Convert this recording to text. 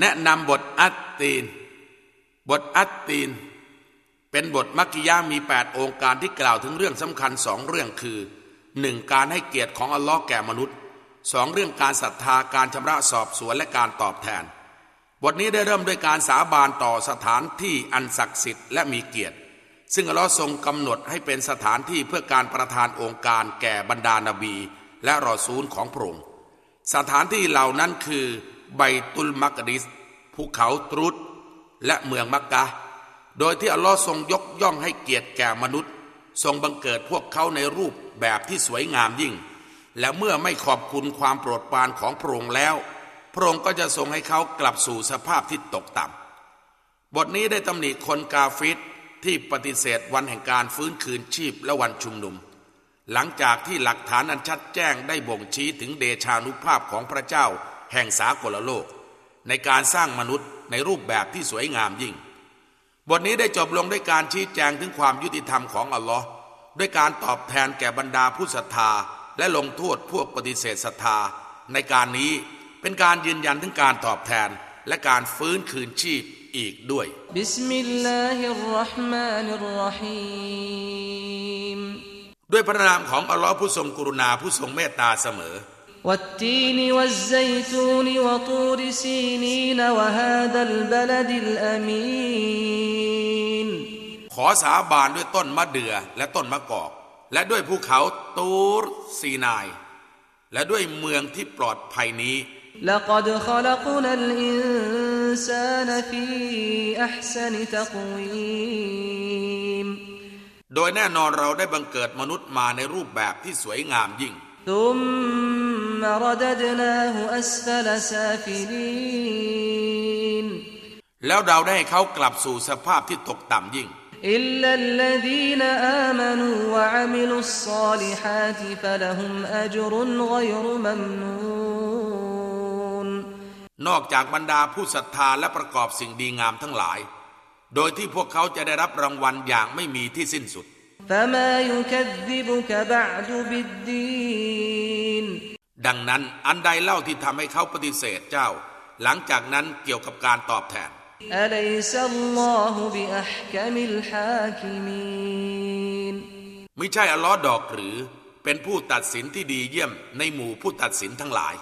แนะนำบทอัตตีน บทอัตตีน เป็นบทมักกิยามี 8 องค์การที่กล่าวถึงเรื่องสำคัญสองเรื่องคือ 1. การให้เกียรติของอัลลอฮ์แก่มนุษย์สองเรื่องการศรัทธาการชำระสอบสวนและการตอบแทน บทนี้ได้เริ่มด้วยการสาบานต่อสถานที่อันศักดิ์สิทธิ์และมีเกียรติ ซึ่งอัลลอฮ์ทรงกำหนดให้เป็นสถานที่เพื่อการประทานองค์การแก่บรรดานาบี และรอซูลของพระองค์สถานที่เหล่านั้นคือ ไบตุลมักดิสภูเขาตรุษและเมืองมักกะ โดยที่อัลลอฮ์ทรงยกย่องให้เกียรติแก่มนุษย์ ทรงบังเกิดพวกเขาในรูปแบบที่สวยงามยิ่ง และเมื่อไม่ขอบคุณความโปรดปรานของพระองค์แล้ว พระองค์ก็จะทรงให้เขากลับสู่สภาพที่ตกต่ำบทนี้ได้ตำหนิคนกาฟิดที่ปฏิเสธวันแห่งการฟื้นคืนชีพและวันชุมนุม หลังจากที่หลักฐานอันชัดแจ้งได้บ่งชี้ถึงเดชานุภาพของพระเจ้า แห่งสากลโลก ในการสร้างมนุษย์ในรูปแบบที่สวยงามยิ่ง บทนี้ได้จบลงด้วยการชี้แจงถึงความยุติธรรมของอัลลอฮ์ด้วยการตอบแทนแก่บรรดาผู้ศรัทธา และลงโทษพวกปฏิเสธศรัทธา ในการนี้เป็นการยืนยันถึงการตอบแทนและการฟื้นคืนชีพอีกด้วยبسم الله الرحمن الرحيمด้วยพระนามของอัลลอฮ์ผู้ทรงกรุณาผู้ทรงเมตตาเสมอ والتين والزيتون وطور سينين وهذا البلد الأمين ขอสาบานด้วยต้นมะเดื่อและต้นมะกอก และด้วยภูเขาตูรซีนาย และด้วยเมืองที่ปลอดภัยนี้ لقد خلقنا الإنسان في أحسن تقويم โดยแน่นอนเราได้บังเกิดมนุษย์มาในรูปแบบที่สวยงามยิ่ง ثم رددناه أسفل سافلين แล้วเราได้ให้เขากลับสู่สภาพที่ตกต่ำยิ่ง إلا الذين آمنوا وعملوا الصالحات فلهم أجر غير ممنون นอกจากบรรดาผู้ศรัทธาและประกอบสิ่งดีงามทั้งหลาย โดยที่พวกเขาจะได้รับรางวัลอย่างไม่มีที่สิ้นสุด فما يكذبك بعد بالدين ดังนั้นอันใดเล่าที่ทำให้เขาปฏิเสธเจ้า หลังจากนั้นเกี่ยวกับการตอบแทน ไม่ใช่อลลอฮ์ดอกหรือ เป็นผู้ตัดสินที่ดีเยี่ยมในหมู่ผู้ตัดสินทั้งหลาย